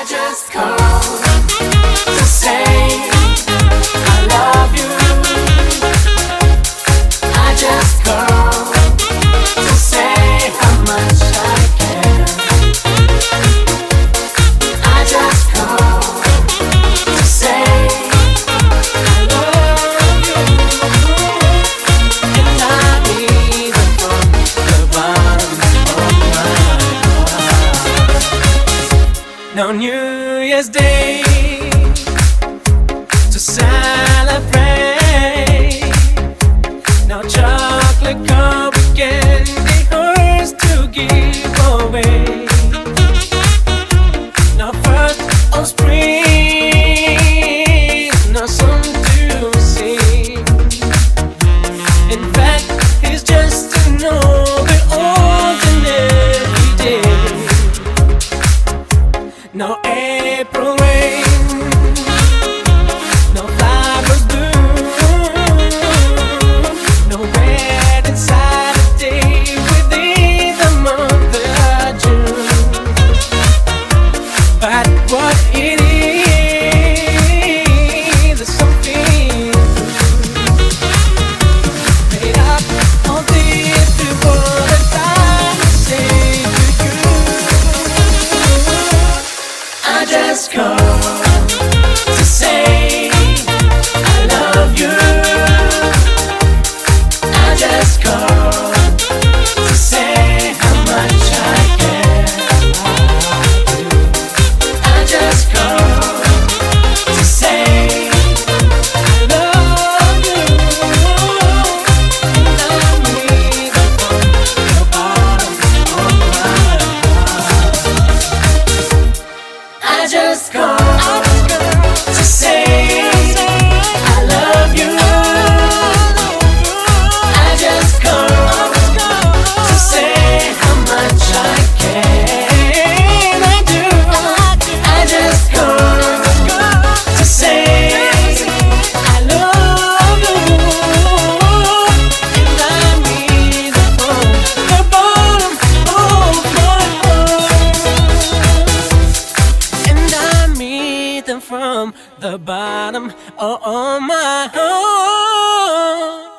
I just called to say. on New Year's Day to sound. No April star. from the bottom. of my. heart.